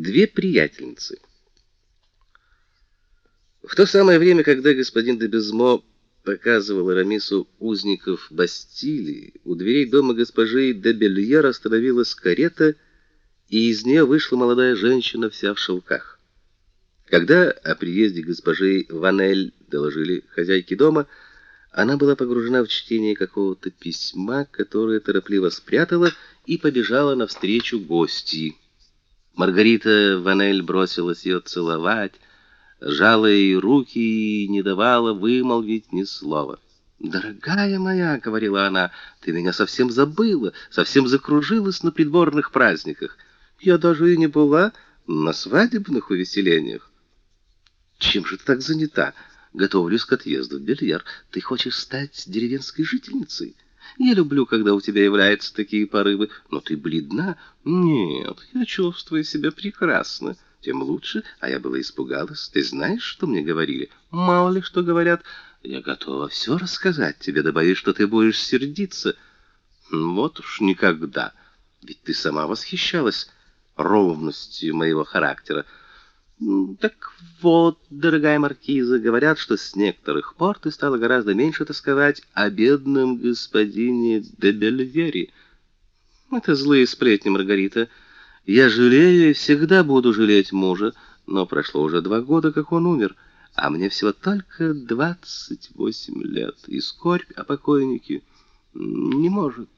Две приятельницы. В то самое время, когда господин де Безмо показывал Рамису узников Бастилии, у дверей дома госпожи де Бельер остановилась карета, и из нее вышла молодая женщина вся в шелках. Когда о приезде госпожи Ванель доложили хозяйке дома, она была погружена в чтение какого-то письма, которое торопливо спрятала и побежала навстречу гостьи. Маргарита Ванель бросилась ее целовать, жала ей руки и не давала вымолвить ни слова. "Дорогая моя", говорила она, "ты меня совсем забыла, совсем закружилась на придворных праздниках. Я даже и не была на свадебных увеселениях. Чем же ты так занята? Готовлюсь к отъезду в Бельяр. Ты хочешь стать деревенской жительницей? Я люблю, когда у тебя являются такие порывы, но ты бледна. Нет, я чувствую себя прекрасно. Тем лучше, а я была испугалась. Ты знаешь, что мне говорили? Мало ли что говорят. Я готова все рассказать тебе, да боюсь, что ты будешь сердиться. Вот уж никогда. Ведь ты сама восхищалась ровностью моего характера. Так вот, дорогая маркиза, говорят, что с некоторых пор ты стала гораздо меньше тосковать о бедном господине де Бельвери. Это злые сплетни, Маргарита. Я жалею и всегда буду жалеть мужа, но прошло уже два года, как он умер, а мне всего только двадцать восемь лет, и скорбь о покойнике не может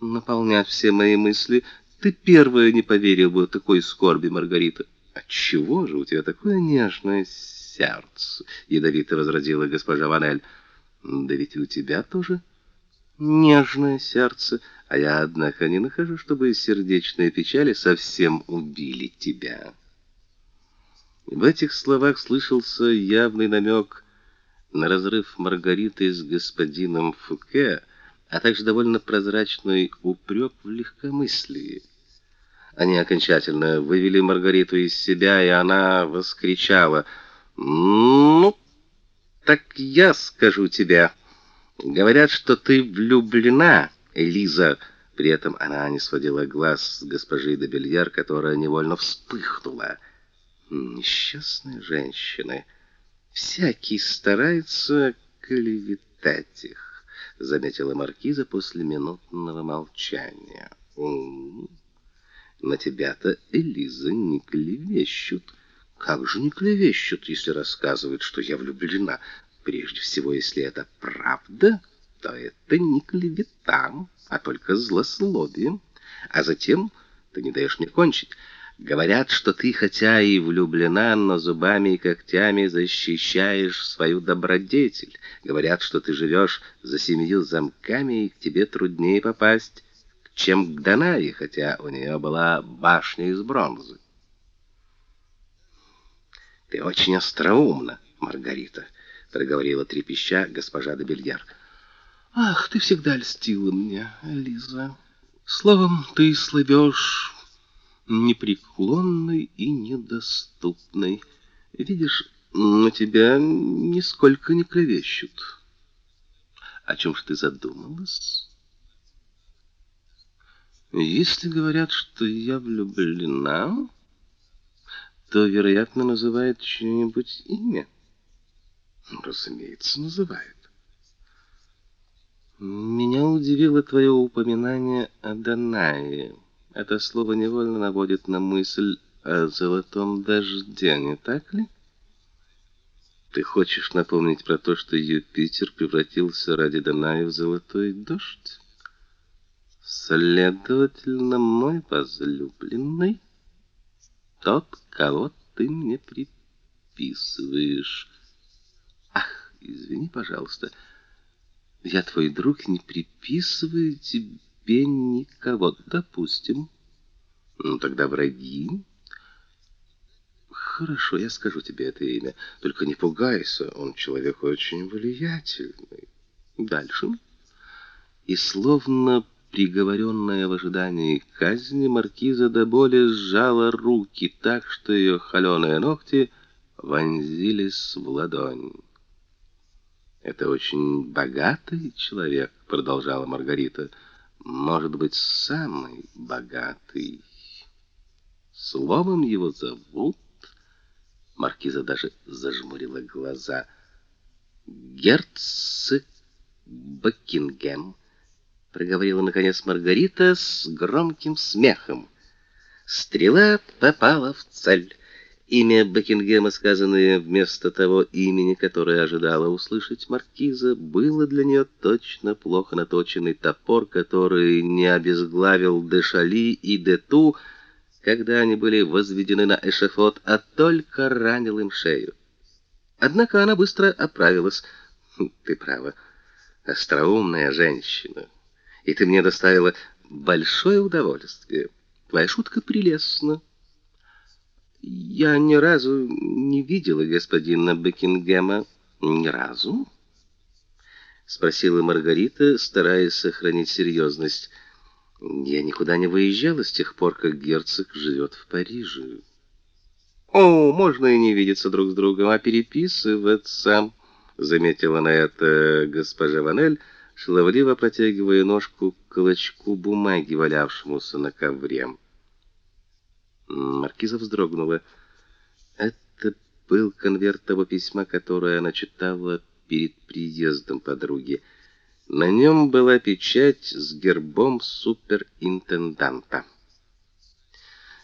наполнять все мои мысли. Ты первая не поверила бы такой скорби, Маргарита. Отчего же у тебя такое нежное сердце? ядовито возразила госпожа Ванель. Да ведь и у тебя тоже нежное сердце, а я однако не нахожу, чтобы сердечные печали совсем убили тебя. В этих словах слышался явный намек на разрыв Маргариты с господином Фуке, а также довольно прозрачный упрек в легкомыслии. Они окончательно вывели Маргариту из себя, и она воскричала: "Ну, так я скажу тебе. Говорят, что ты влюблена, Элиза". При этом она не сводила глаз с госпожи де Бельяр, которая невольно вспыхнула. Несчастные женщины. Всякий старается клеветать их, заметила маркиза после минутного молчания. На тебя-то, Элиза, не клевещут. Как же не клевещут, если рассказывают, что я влюблена? Прежде всего, если это правда, то это не клевета, а только злословие. А затем ты не даешь мне кончить. Говорят, что ты хотя и влюблена, но зубами и когтями защищаешь свою добродетель. Говорят, что ты живешь за семью замками, и к тебе труднее попасть чем к Данае, хотя у нее была башня из бронзы. Ты очень остроумна, Маргарита, проговорила трепеща госпожа де Бельяр. Ах, ты всегда льстила мне, Лиза. Словом, ты слывешь непреклонной и недоступной. Видишь, на тебя нисколько не клевещут. О чем ж ты задумалась? Если говорят, что я влюблена, то, вероятно, называют чье-нибудь имя. Разумеется, называют. Меня удивило твое упоминание о Данае. Это слово невольно наводит на мысль о золотом дожде, не так ли? Ты хочешь напомнить про то, что Юпитер превратился ради Даная в золотой дождь? Следовательно, мой возлюбленный тот, кого ты мне приписываешь. Ах, извини, пожалуйста. Я твой друг, не приписываю тебе никого, допустим. Ну тогда враги. Хорошо, я скажу тебе это имя. Только не пугайся, он человек очень влиятельный. Дальше. И словно приговоренная в ожидании казни, маркиза до боли сжала руки так, что ее холеные ногти вонзились в ладонь. Это очень богатый человек, продолжала Маргарита. Может быть, самый богатый. Словом его зовут Маркиза даже зажмурила глаза. Герцог Бекингем, проговорила наконец Маргарита с громким смехом. Стрела попала в цель. Имя Бекингема, сказанное вместо того имени, которое ожидала услышать маркиза, было для нее точно плохо наточенный топор, который не обезглавил Дешали и Дету, когда они были возведены на эшафот, а только ранил им шею. Однако она быстро оправилась. «Хм, ты права, остроумная женщина, и ты мне доставила большое удовольствие. Твоя шутка прелестна. Я ни разу не видела господина Бекингема. Ни разу? спросила Маргарита, стараясь сохранить серьезность. Я никуда не выезжала с тех пор, как герцог живет в Париже. О, можно и не видеться друг с другом, а переписываться, заметила на это госпожа Ванель, шаловливо протягивая ножку к клочку бумаги, валявшемуся на ковре. Маркиза вздрогнула. Это был конверт того письма, которое она читала перед приездом подруги. На нем была печать с гербом суперинтенданта.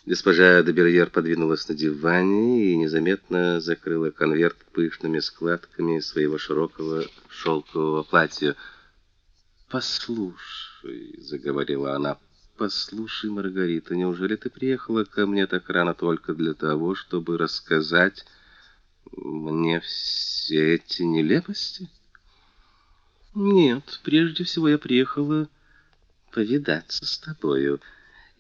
Госпожа де Бельер подвинулась на диване и незаметно закрыла конверт пышными складками своего широкого шелкового платья. "Послушай", заговорила она. "Послушай, Маргарита, неужели ты приехала ко мне так рано только для того, чтобы рассказать мне все эти нелепости?" Нет, прежде всего я приехала повидаться с тобою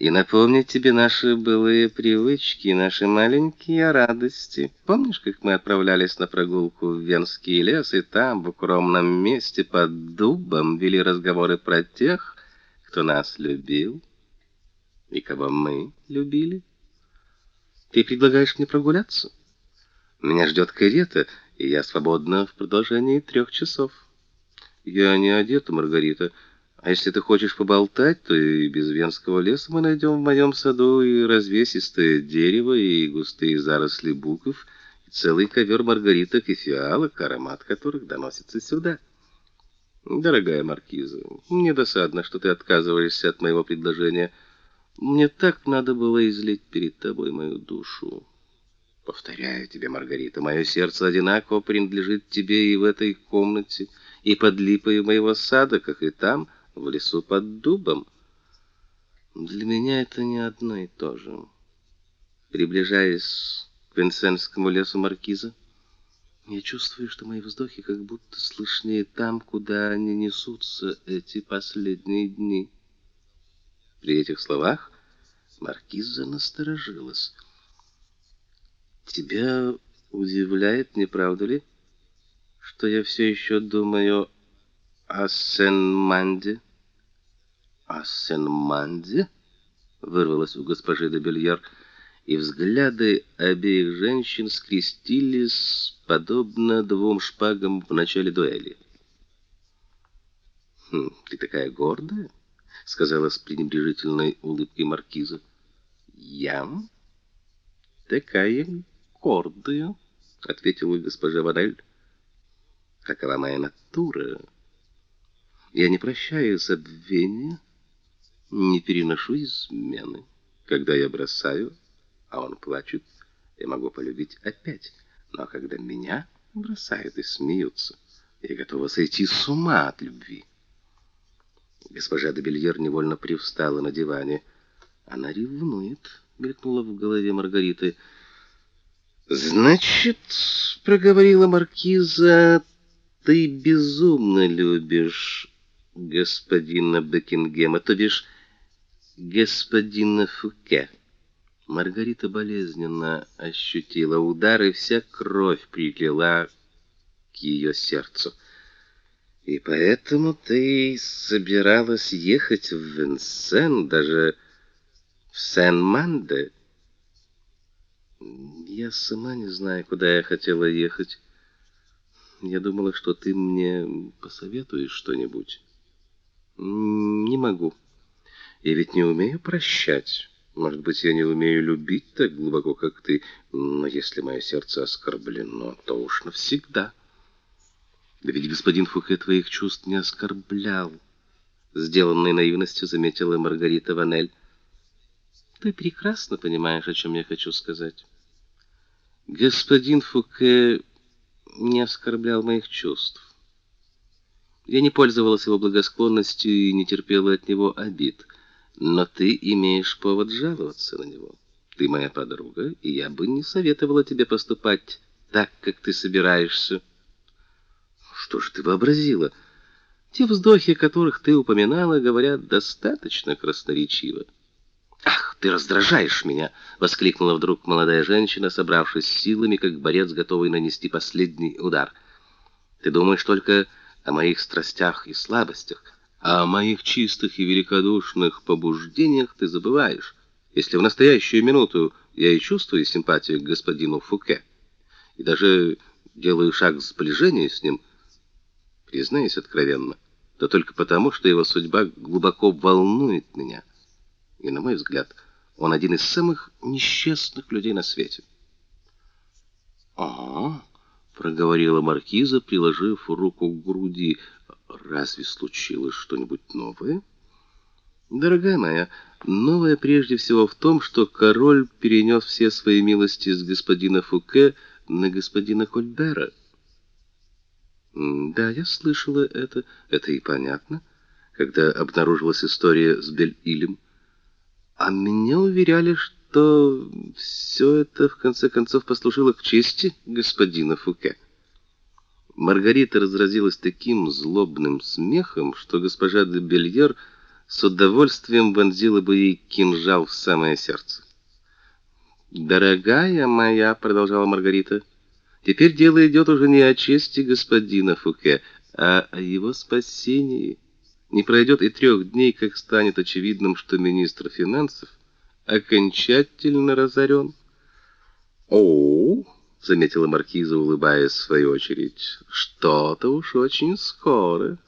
и напомнить тебе наши былые привычки, наши маленькие радости. Помнишь, как мы отправлялись на прогулку в Венский лес и там в укромном месте под дубом вели разговоры про тех, кто нас любил и кого мы любили? Ты предлагаешь мне прогуляться? Меня ждет карета, и я свободна в продолжении трех часов. Я не одета, Маргарита. А если ты хочешь поболтать, то и без венского леса мы найдем в моем саду и развесистое дерево, и густые заросли буков, и целый ковер маргариток и фиалок, аромат которых доносится сюда. Дорогая маркиза, мне досадно, что ты отказываешься от моего предложения. Мне так надо было излить перед тобой мою душу. Повторяю тебе, Маргарита, мое сердце одинаково принадлежит тебе и в этой комнате, и под липой моего сада, как и там, в лесу под дубом. Для меня это не одно и то же. Приближаясь к Винсенскому лесу маркиза, я чувствую, что мои вздохи как будто слышнее там, куда они несутся эти последние дни. При этих словах маркиза насторожилась. Тебя удивляет, не правда ли, что я все еще думаю о Сен-Манде? О Сен-Манде? Вырвалось у госпожи де Бельяр, и взгляды обеих женщин скрестились подобно двум шпагам в начале дуэли. «Хм, ты такая гордая?» — сказала с пренебрежительной улыбкой маркиза. «Я такая гордая», — ответила госпожа Вадель. «Какова моя натура? Я не прощаю забвения, не переношу измены. Когда я бросаю, а он плачет, я могу полюбить опять. Но когда меня бросают и смеются, я готова сойти с ума от любви». Госпожа де Бельер невольно привстала на диване. «Она ревнует», — мелькнула в голове Маргариты, — Значит, проговорила маркиза, ты безумно любишь господина Бекингема, то бишь господина Фуке. Маргарита болезненно ощутила удар, и вся кровь прилила к ее сердцу. И поэтому ты собиралась ехать в Винсен, даже в Сен-Манде? Я сама не знаю, куда я хотела ехать. Я думала, что ты мне посоветуешь что-нибудь. Не могу. Я ведь не умею прощать. Может быть, я не умею любить так глубоко, как ты, но если мое сердце оскорблено, то уж навсегда. Да ведь господин Фуке твоих чувств не оскорблял. Сделанной наивностью заметила Маргарита Ванель. Ты прекрасно понимаешь, о чем я хочу сказать. Господин Фуке не оскорблял моих чувств. Я не пользовалась его благосклонностью и не терпела от него обид. Но ты имеешь повод жаловаться на него. Ты моя подруга, и я бы не советовала тебе поступать так, как ты собираешься. Что же ты вообразила? Те вздохи, которых ты упоминала, говорят достаточно красноречиво. Ах, ты раздражаешь меня, воскликнула вдруг молодая женщина, собравшись силами, как борец, готовый нанести последний удар. Ты думаешь только о моих страстях и слабостях, а о моих чистых и великодушных побуждениях ты забываешь. Если в настоящую минуту я и чувствую симпатию к господину Фуке, и даже делаю шаг сближения с ним, признаюсь откровенно, то только потому, что его судьба глубоко волнует меня. И на мой взгляд, он один из самых несчастных людей на свете. Ага, проговорила маркиза, приложив руку к груди. Разве случилось что-нибудь новое? Дорогая моя, новое прежде всего в том, что король перенес все свои милости с господина Фуке на господина Кольбера. Да, я слышала это, это и понятно, когда обнаружилась история с Бель-Илем. А меня уверяли, что все это в конце концов послужило к чести господина Фуке. Маргарита разразилась таким злобным смехом, что госпожа де Бельер с удовольствием вонзила бы ей кинжал в самое сердце. «Дорогая моя», — продолжала Маргарита, — «теперь дело идет уже не о чести господина Фуке, а о его спасении. Не пройдет и трех дней, как станет очевидным, что министр финансов окончательно разорен». «О-о-о!» заметила маркиза, улыбаясь в свою очередь. Что-то уж очень скоро.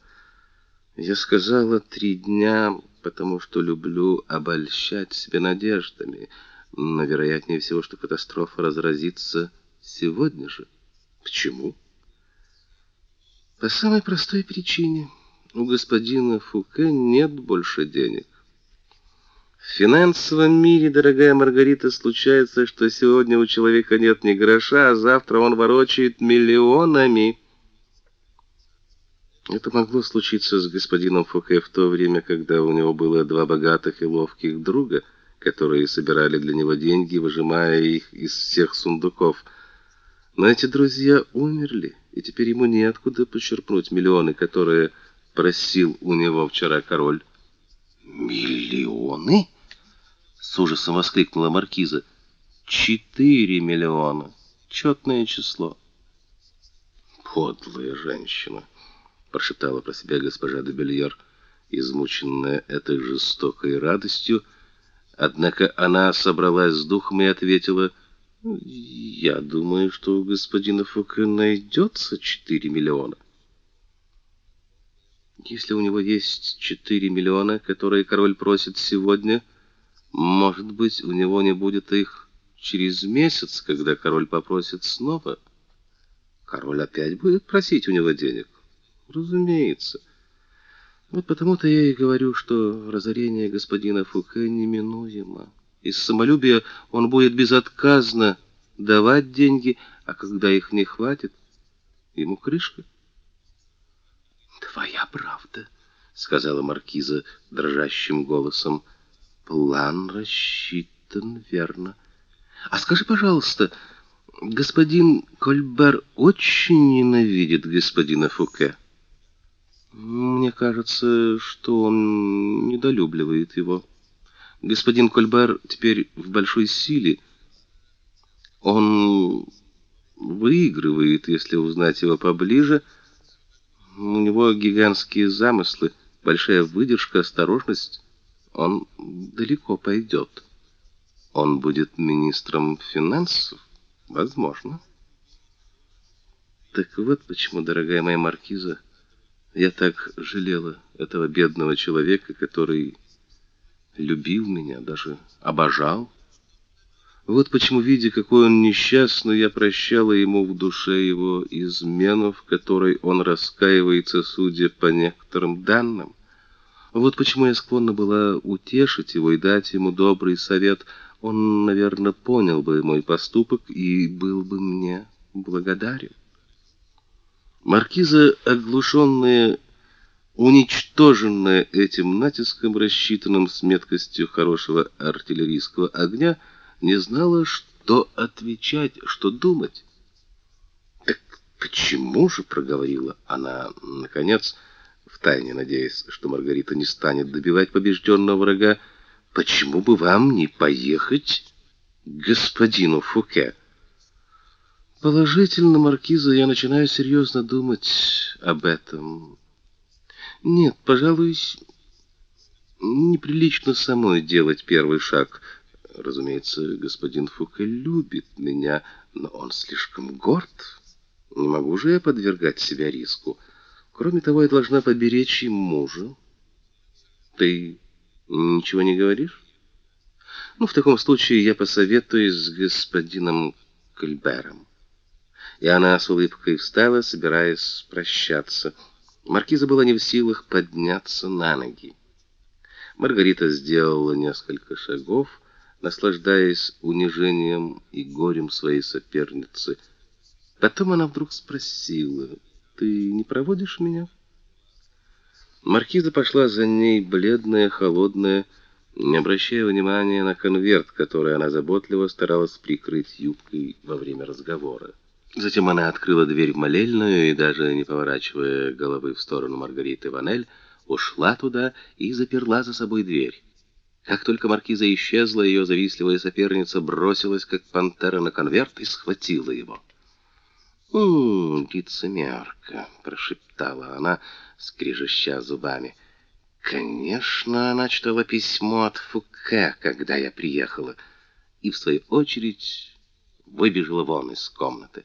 Я сказала три дня, потому что люблю обольщать себя надеждами, но вероятнее всего, что катастрофа разразится сегодня же. Почему? По самой простой причине. У господина Фуке нет больше денег. В финансовом мире, дорогая Маргарита, случается, что сегодня у человека нет ни гроша, а завтра он ворочает миллионами. Это могло случиться с господином Фуке в то время, когда у него было два богатых и ловких друга, которые собирали для него деньги, выжимая их из всех сундуков. Но эти друзья умерли, и теперь ему неоткуда почерпнуть миллионы, которые просил у него вчера король. Миллионы? С ужасом воскликнула маркиза. «Четыре миллиона. Четное число. Подлая женщина, прошептала про себя госпожа де Бельер, измученная этой жестокой радостью, однако она собралась с духом и ответила: "Я думаю, что у господина Фуке найдется четыре миллиона. Если у него есть четыре миллиона, которые король просит сегодня, может быть, у него не будет их через месяц, когда король попросит снова. Король опять будет просить у него денег. Разумеется. Вот потому-то я и говорю, что разорение господина Фуке неминуемо. Из самолюбия он будет безотказно давать деньги, а когда их не хватит, ему крышка. Твоя правда, сказала маркиза дрожащим голосом. План рассчитан верно. А скажи, пожалуйста, господин Кольбер очень ненавидит господина Фуке. Мне кажется, что он недолюбливает его. Господин Кольбер теперь в большой силе. Он выигрывает, если узнать его поближе. У него гигантские замыслы, большая выдержка, осторожность он далеко пойдет. Он будет министром финансов, возможно. Так вот почему, дорогая моя маркиза, я так жалела этого бедного человека, который любил меня, даже обожал. Вот почему, видя, какой он несчастный, я прощала ему в душе его измену, в которой он раскаивается, судя по некоторым данным. Вот почему я склонна была утешить его и дать ему добрый совет. Он, наверное, понял бы мой поступок и был бы мне благодарен. Маркиза, оглушенная, уничтоженная этим натиском, рассчитанным с меткостью хорошего артиллерийского огня, не знала, что отвечать, что думать. Так почему же проговорила она наконец, втайне надеясь, что Маргарита не станет добивать побежденного врага, почему бы вам не поехать к господину Фуке? Положительно, маркиза, я начинаю серьезно думать об этом. Нет, пожалуй, неприлично самой делать первый шаг. Разумеется, господин Фуке любит меня, но он слишком горд. Не могу же я подвергать себя риску. Кроме того, я должна поберечь и мужа. Ты ничего не говоришь? Ну, в таком случае я посоветуюсь с господином Кальбером и она с улыбкой встала, собираясь прощаться. Маркиза была не в силах подняться на ноги. Маргарита сделала несколько шагов, наслаждаясь унижением и горем своей соперницы. Потом она вдруг спросила: "Ты не проводишь меня?" Маркиза пошла за ней, бледная, холодная, не обращая внимания на конверт, который она заботливо старалась прикрыть юбкой во время разговора. Затем она открыла дверь в молельную и даже не поворачивая головы в сторону Маргариты Ванель, ушла туда и заперла за собой дверь. Как только маркиза исчезла, ее завистливая соперница бросилась как пантера на конверт и схватила его. «М-м, лицемерка», — прошептала она, скрежеща зубами. «Конечно, она читала письмо от Фуке, когда я приехала, и в свою очередь выбежала вон из комнаты».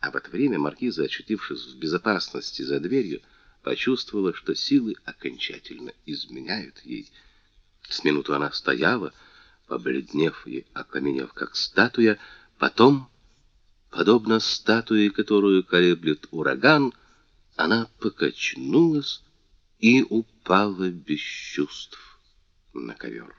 А в это время маркиза, очутившись в безопасности за дверью, почувствовала, что силы окончательно изменяют ей. С минуту она стояла, побледнев и окаменев как статуя, потом, подобно статуе, которую колеблет ураган, она покачнулась и упала без чувств на ковер.